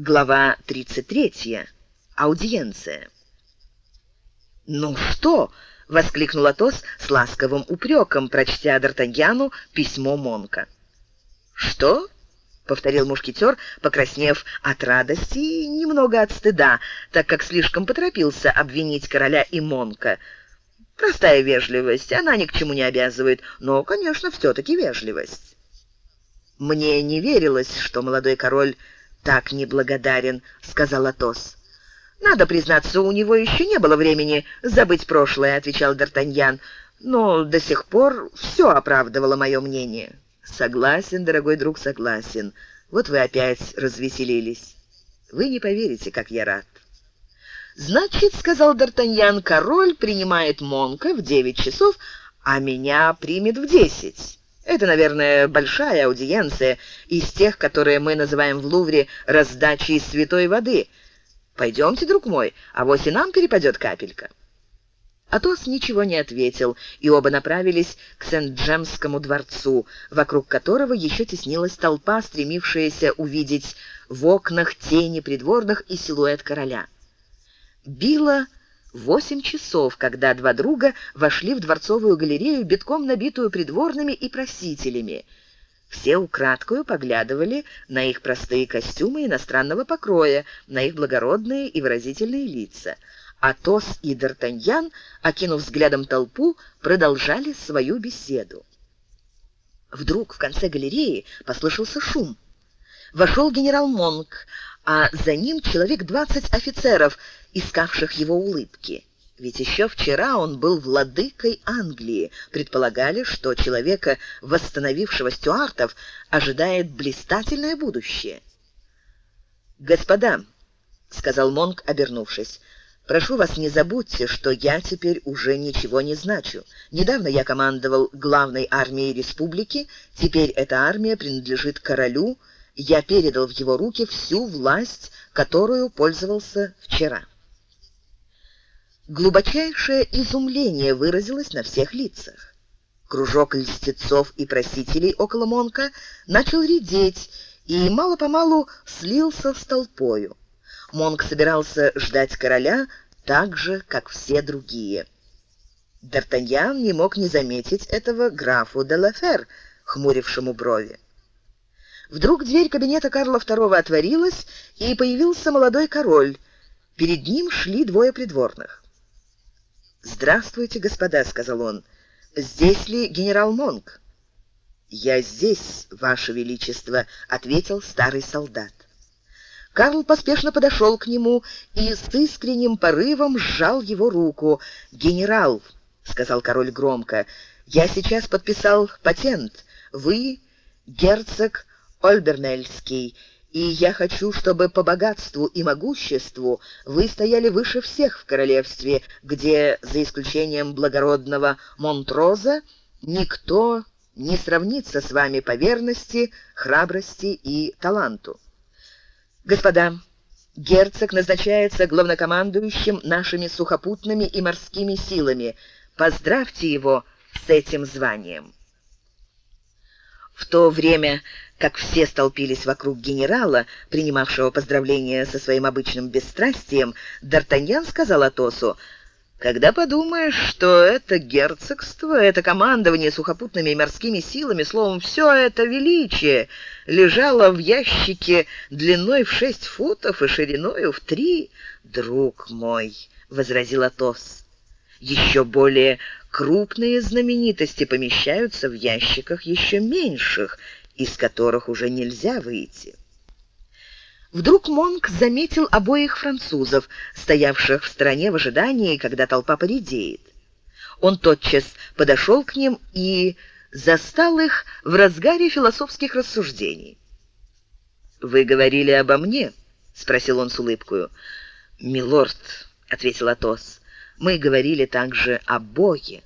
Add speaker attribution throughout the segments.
Speaker 1: Глава 33. Аудиенция. «Ну что?» — воскликнул Атос с ласковым упреком, прочтя Д'Артаньяну письмо Монка. «Что?» — повторил мушкетер, покраснев от радости и немного от стыда, так как слишком поторопился обвинить короля и Монка. «Простая вежливость, она ни к чему не обязывает, но, конечно, все-таки вежливость». Мне не верилось, что молодой король так неблагодарен», — сказал Атос. «Надо признаться, у него еще не было времени забыть прошлое», — отвечал Д'Артаньян. «Но до сих пор все оправдывало мое мнение». «Согласен, дорогой друг, согласен. Вот вы опять развеселились. Вы не поверите, как я рад». «Значит, — сказал Д'Артаньян, — король принимает Монка в девять часов, а меня примет в десять». Это, наверное, большая аудиенция из тех, которые мы называем в Лувре раздачей святой воды. Пойдемте, друг мой, а вось и нам перепадет капелька». Атос ничего не ответил, и оба направились к Сент-Джемскому дворцу, вокруг которого еще теснилась толпа, стремившаяся увидеть в окнах тени придворных и силуэт короля. Било Восемь часов, когда два друга вошли в дворцовую галерею, битком набитую придворными и просителями. Все украдкою поглядывали на их простые костюмы иностранного покроя, на их благородные и выразительные лица. Атос и Д'Артаньян, окинув взглядом толпу, продолжали свою беседу. Вдруг в конце галереи послышался шум. Вошел генерал Монк, а за ним человек двадцать офицеров, искавших его улыбки. Ведь еще вчера он был владыкой Англии. Предполагали, что человека, восстановившего стюартов, ожидает блистательное будущее. «Господа», — сказал Монк, обернувшись, — «прошу вас, не забудьте, что я теперь уже ничего не значу. Недавно я командовал главной армией республики, теперь эта армия принадлежит королю, я передал в его руки всю власть, которую пользовался вчера. Глубочайшее изумление выразилось на всех лицах. Кружок льстецов и просителей около Монка начал редеть и мало-помалу слился с толпою. Монк собирался ждать короля так же, как все другие. Д'Артаньян не мог не заметить этого графу де Лафер, хмурившему брови. Вдруг дверь кабинета Карла II отворилась, и появился молодой король. Перед ним шли двое придворных. «Здравствуйте, господа», — сказал он. «Здесь ли генерал Монк?» «Я здесь, ваше величество», — ответил старый солдат. Карл поспешно подошел к нему и с искренним порывом сжал его руку. «Генерал», — сказал король громко, — «я сейчас подписал патент. Вы, герцог Ольбернельский, и я хочу, чтобы по богатству и могуществу вы стояли выше всех в королевстве, где, за исключением благородного Монтроза, никто не сравнится с вами по верности, храбрости и таланту. Господа, герцог назначается главнокомандующим нашими сухопутными и морскими силами. Поздравьте его с этим званием. В то время как все столпились вокруг генерала, принимавшего поздравления со своим обычным бесстрастием, Д'Артаньян сказал Атосу, «Когда подумаешь, что это герцогство, это командование сухопутными и морскими силами, словом, все это величие, лежало в ящике длиной в шесть футов и шириною в три, друг мой», — возразил Атос, «еще более крупные знаменитости помещаются в ящиках еще меньших, из которых уже нельзя выйти. Вдруг Монк заметил обоих французов, стоявших в стороне в ожидании, когда толпа поредеет. Он тотчас подошел к ним и застал их в разгаре философских рассуждений. «Вы говорили обо мне?» — спросил он с улыбкою. «Милорд», — ответил Атос, — «мы говорили также о Боге».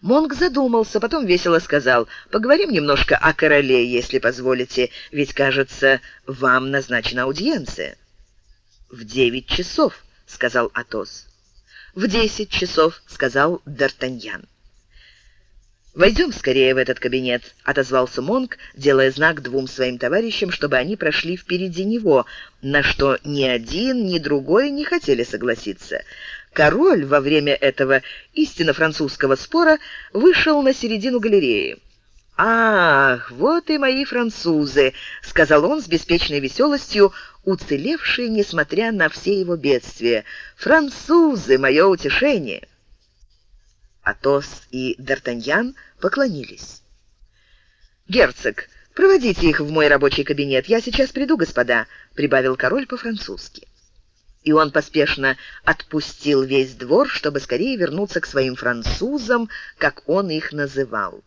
Speaker 1: Монг задумался, потом весело сказал, «Поговорим немножко о короле, если позволите, ведь, кажется, вам назначена аудиенция». «В девять часов», — сказал Атос. «В десять часов», — сказал Д'Артаньян. «Войдем скорее в этот кабинет», — отозвался Монк, делая знак двум своим товарищам, чтобы они прошли впереди него, на что ни один, ни другой не хотели согласиться. Король во время этого истинно французского спора вышел на середину галереи. «Ах, вот и мои французы», — сказал он с беспечной веселостью, уцелевшие, несмотря на все его бедствия. «Французы — мое утешение». Атос и Д'Артаньян поклонились. «Герцог, проводите их в мой рабочий кабинет. Я сейчас приду, господа», — прибавил король по-французски. И он поспешно отпустил весь двор, чтобы скорее вернуться к своим французам, как он их называл.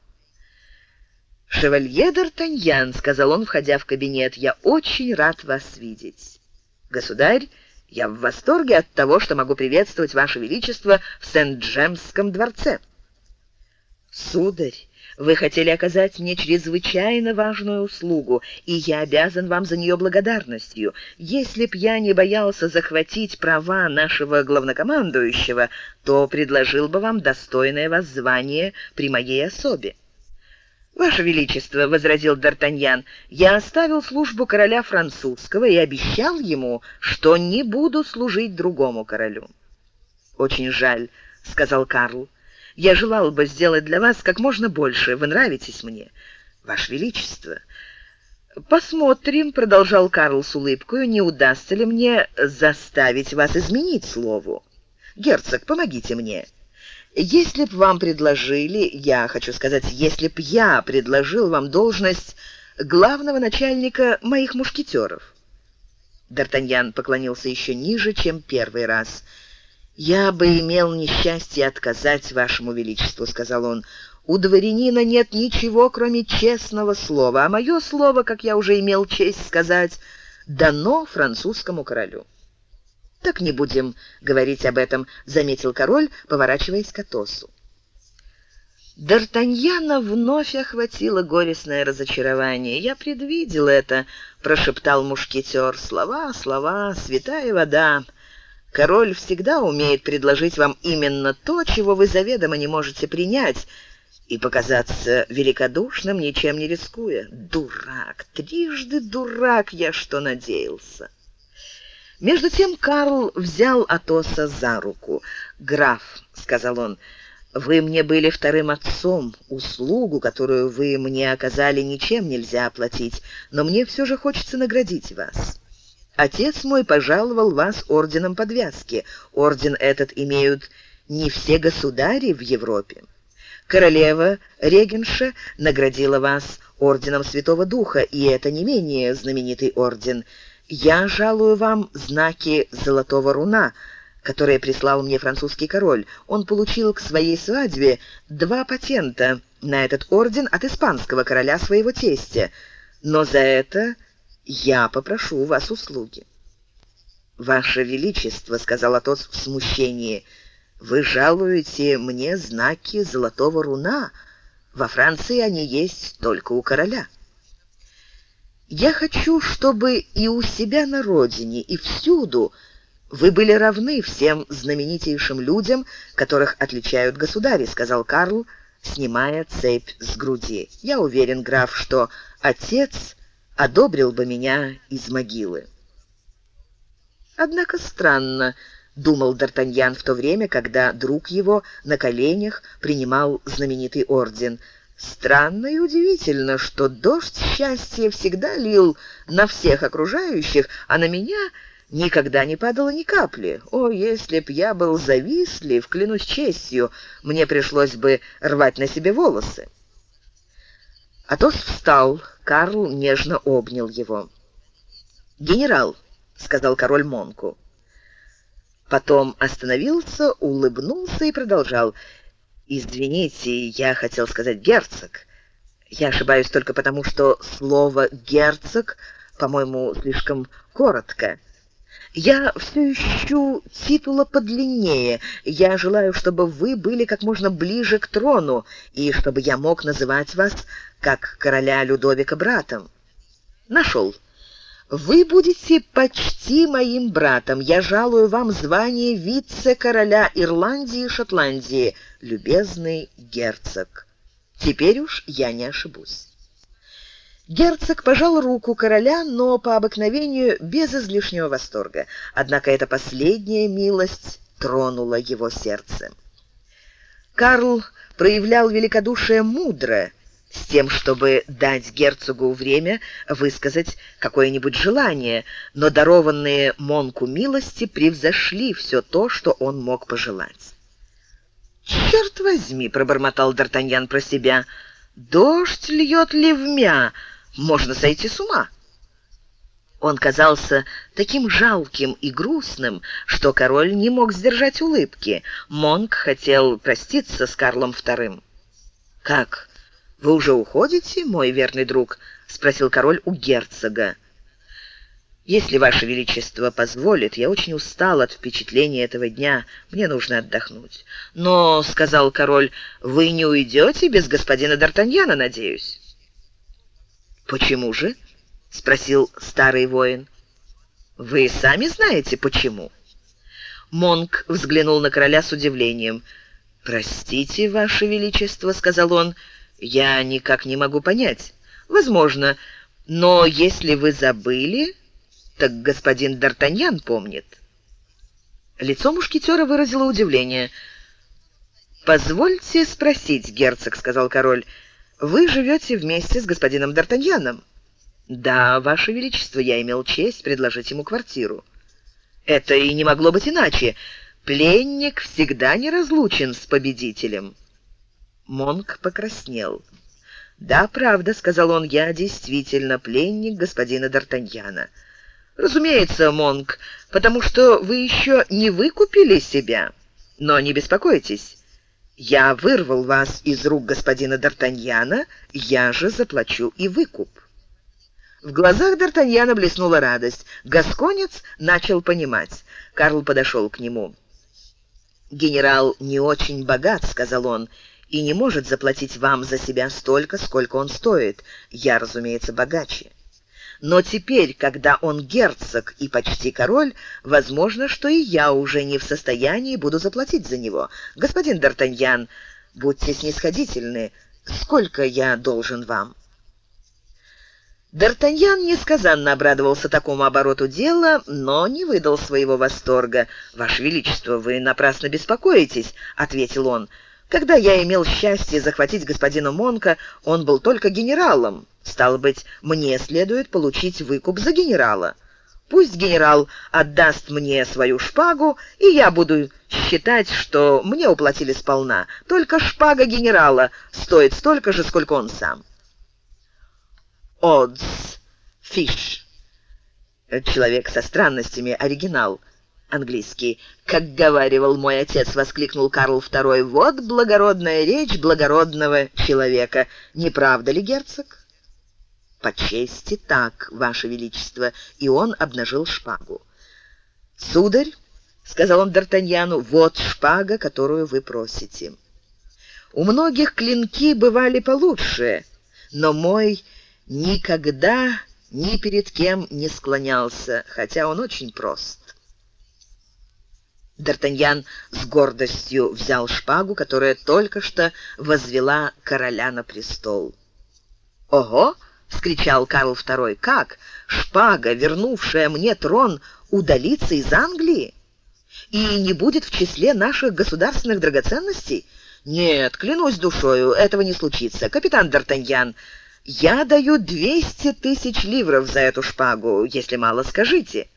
Speaker 1: «Шевалье Д'Артаньян», — сказал он, входя в кабинет, — «я очень рад вас видеть». «Государь, я в восторге от того, что могу приветствовать Ваше Величество в Сент-Джемском дворце». «Сударь, вы хотели оказать мне чрезвычайно важную услугу, и я обязан вам за нее благодарностью. Если б я не боялся захватить права нашего главнокомандующего, то предложил бы вам достойное вас звание при моей особе». «Ваше Величество», — возразил Д'Артаньян, — «я оставил службу короля французского и обещал ему, что не буду служить другому королю». «Очень жаль», — сказал Карл. «Я желал бы сделать для вас как можно больше. Вы нравитесь мне, Ваше Величество». «Посмотрим», — продолжал Карл с улыбкой, — «не удастся ли мне заставить вас изменить слову? Герцог, помогите мне». Если б вам предложили, я хочу сказать, если б я предложил вам должность главного начальника моих мушкетеров. Д'Артаньян поклонился еще ниже, чем первый раз. «Я бы имел несчастье отказать вашему величеству», — сказал он. «У дворянина нет ничего, кроме честного слова, а мое слово, как я уже имел честь сказать, дано французскому королю». «Так не будем говорить об этом», — заметил король, поворачиваясь к Атосу. Д'Артаньяна вновь охватило горестное разочарование. «Я предвидел это», — прошептал мушкетер. «Слова, слова, святая вода. Король всегда умеет предложить вам именно то, чего вы заведомо не можете принять, и показаться великодушным, ничем не рискуя. Дурак, трижды дурак я, что надеялся». Между тем Карл взял Атоса за руку. «Граф», — сказал он, — «вы мне были вторым отцом. Услугу, которую вы мне оказали, ничем нельзя оплатить, но мне все же хочется наградить вас». Отец мой пожаловал вас орденом подвязки. Орден этот имеют не все государи в Европе. Королева Регенша наградила вас орденом Святого Духа, и это не менее знаменитый орден – я жалую вам знаки золотого руна, которые прислал мне французский король. Он получил к своей свадьбе два патента на этот орден от испанского короля своего тестя, но за это я попрошу у вас услуги». «Ваше Величество», — сказал Атос в смущении, — «вы жалуете мне знаки золотого руна. Во Франции они есть только у короля». Я хочу, чтобы и у себя на родине, и всюду вы были равны всем знаменитейшим людям, которых отличают государи, сказал Карл, снимая цепь с груди. Я уверен, граф, что отец одобрил бы меня из могилы. Однако странно, думал Д'Артаньян в то время, когда друг его на коленях принимал знаменитый орден – Странно и удивительно, что дождь счастья всегда лил на всех окружающих, а на меня никогда не падало ни капли. О, если б я был завистлив, клянусь честью, мне пришлось бы рвать на себе волосы. Атос встал, Карл нежно обнял его. «Генерал», — сказал король Монку. Потом остановился, улыбнулся и продолжал. «Извините, я хотел сказать герцог. Я ошибаюсь только потому, что слово «герцог», по-моему, слишком коротко. Я все ищу титула подлиннее. Я желаю, чтобы вы были как можно ближе к трону, и чтобы я мог называть вас, как короля Людовика, братом. Нашел. Вы будете почти моим братом. Я жалую вам звание вице-короля Ирландии и Шотландии, любезный герцог. Теперь уж я не ошибусь. Герцог пожал руку короля, но по обыкновению без излишнего восторга. Однако эта последняя милость тронула его сердце. Карл проявлял великодушие мудро, с тем, чтобы дать герцогу время высказать какое-нибудь желание, но дарованные Монку милости превзошли все то, что он мог пожелать. «Черт возьми!» — пробормотал Д'Артаньян про себя. «Дождь льет ливмя, можно сойти с ума». Он казался таким жалким и грустным, что король не мог сдержать улыбки. Монк хотел проститься с Карлом II. «Как, вы уже уходите, мой верный друг?» — спросил король у герцога. «Если Ваше Величество позволит, я очень устал от впечатления этого дня, мне нужно отдохнуть». «Но, — сказал король, — вы не уйдете без господина Д'Артаньяна, надеюсь?» «Почему же?» — спросил старый воин. «Вы сами знаете, почему?» Монк взглянул на короля с удивлением. «Простите, Ваше Величество», — сказал он, — «я никак не могу понять. Возможно, но если вы забыли...» так господин Д'Артаньян помнит». Лицо мушкетера выразило удивление. «Позвольте спросить, герцог», — сказал король, — «вы живете вместе с господином Д'Артаньяном?» «Да, ваше величество, я имел честь предложить ему квартиру». «Это и не могло быть иначе. Пленник всегда неразлучен с победителем». Монк покраснел. «Да, правда», — сказал он, — «я действительно пленник господина Д'Артаньяна». Разумеется, Монк, потому что вы еще не выкупили себя. Но не беспокойтесь. Я вырвал вас из рук господина Д'Артаньяна, я же заплачу и выкуп. В глазах Д'Артаньяна блеснула радость. Гасконец начал понимать. Карл подошел к нему. «Генерал не очень богат», — сказал он, — «и не может заплатить вам за себя столько, сколько он стоит. Я, разумеется, богаче». Но теперь, когда он герцог и почти король, возможно, что и я уже не в состоянии буду заплатить за него. Господин Д'Артаньян, будьте снисходительны. Сколько я должен вам?» Д'Артаньян несказанно обрадовался такому обороту дела, но не выдал своего восторга. «Ваше Величество, вы напрасно беспокоитесь», — ответил он. Когда я имел счастье захватить господина Монка, он был только генералом. Стало быть, мне следует получить выкуп за генерала. Пусть генерал отдаст мне свою шпагу, и я буду считать, что мне уплатили сполна. Только шпага генерала стоит столько же, сколько он сам. Одс, фиш. Человек со странностями, оригинал английский. «Как говаривал мой отец», — воскликнул Карл II, — «вот благородная речь благородного человека. Не правда ли, герцог?» «По чести так, ваше величество», — и он обнажил шпагу. «Сударь», — сказал он Д'Артаньяну, — «вот шпага, которую вы просите». «У многих клинки бывали получше, но мой никогда ни перед кем не склонялся, хотя он очень прост». Д'Артаньян с гордостью взял шпагу, которая только что возвела короля на престол. «Ого!» — вскричал Карл II. «Как? Шпага, вернувшая мне трон, удалится из Англии? И не будет в числе наших государственных драгоценностей? Нет, клянусь душою, этого не случится. Капитан Д'Артаньян, я даю 200 тысяч ливров за эту шпагу, если мало, скажите».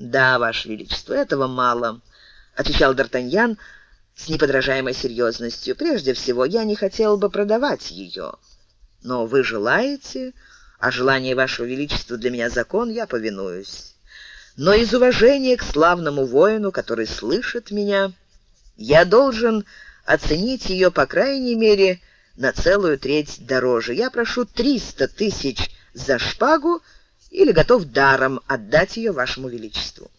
Speaker 1: «Да, Ваше Величество, этого мало», — отвечал Д'Артаньян с неподражаемой серьезностью. «Прежде всего, я не хотел бы продавать ее. Но вы желаете, а желание Вашего Величества для меня закон, я повинуюсь. Но из уважения к славному воину, который слышит меня, я должен оценить ее, по крайней мере, на целую треть дороже. Я прошу 300 тысяч за шпагу, или готов даром отдать ее вашему величеству».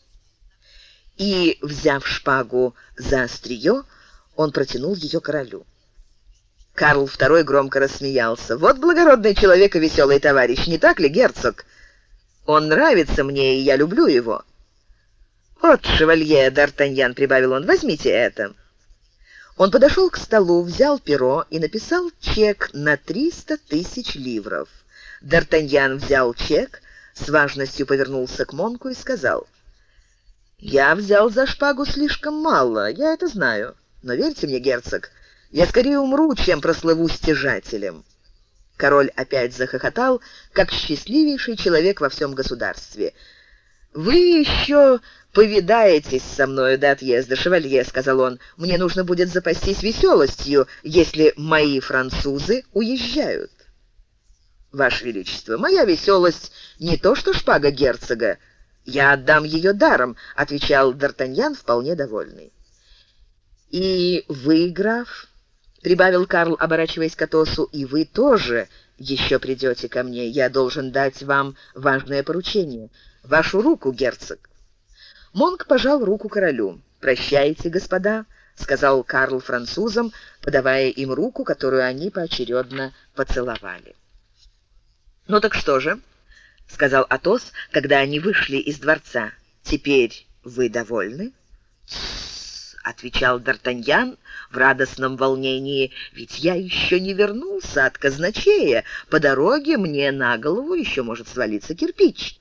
Speaker 1: И, взяв шпагу за острие, он протянул ее королю. Карл II громко рассмеялся. «Вот благородный человек и веселый товарищ, не так ли, герцог? Он нравится мне, и я люблю его». «Вот, шевалье Д'Артаньян», — прибавил он, — «возьмите это». Он подошел к столу, взял перо и написал чек на 300 тысяч ливров. Д'Артаньян взял чек, с важностью повернулся к Монку и сказал, «Я взял за шпагу слишком мало, я это знаю. Но верьте мне, герцог, я скорее умру, чем прослыву стяжателем». Король опять захохотал, как счастливейший человек во всем государстве. «Вы еще повидаетесь со мною до отъезда, шевалье», — сказал он. «Мне нужно будет запастись веселостью, если мои французы уезжают». «Ваше Величество, моя веселость не то что шпага герцога. Я отдам ее даром», — отвечал Д'Артаньян, вполне довольный. «И вы, граф?» — прибавил Карл, оборачиваясь к Атосу, — «и вы тоже еще придете ко мне. Я должен дать вам важное поручение. Вашу руку, герцог». Монк пожал руку королю. «Прощайте, господа», — сказал Карл французам, подавая им руку, которую они поочередно поцеловали. «Ну так что же?» — сказал Атос, когда они вышли из дворца. «Теперь вы довольны?» Отвечал Д'Артаньян в радостном волнении, «ведь я еще не вернулся от казначея. По дороге мне на голову еще может свалиться кирпич».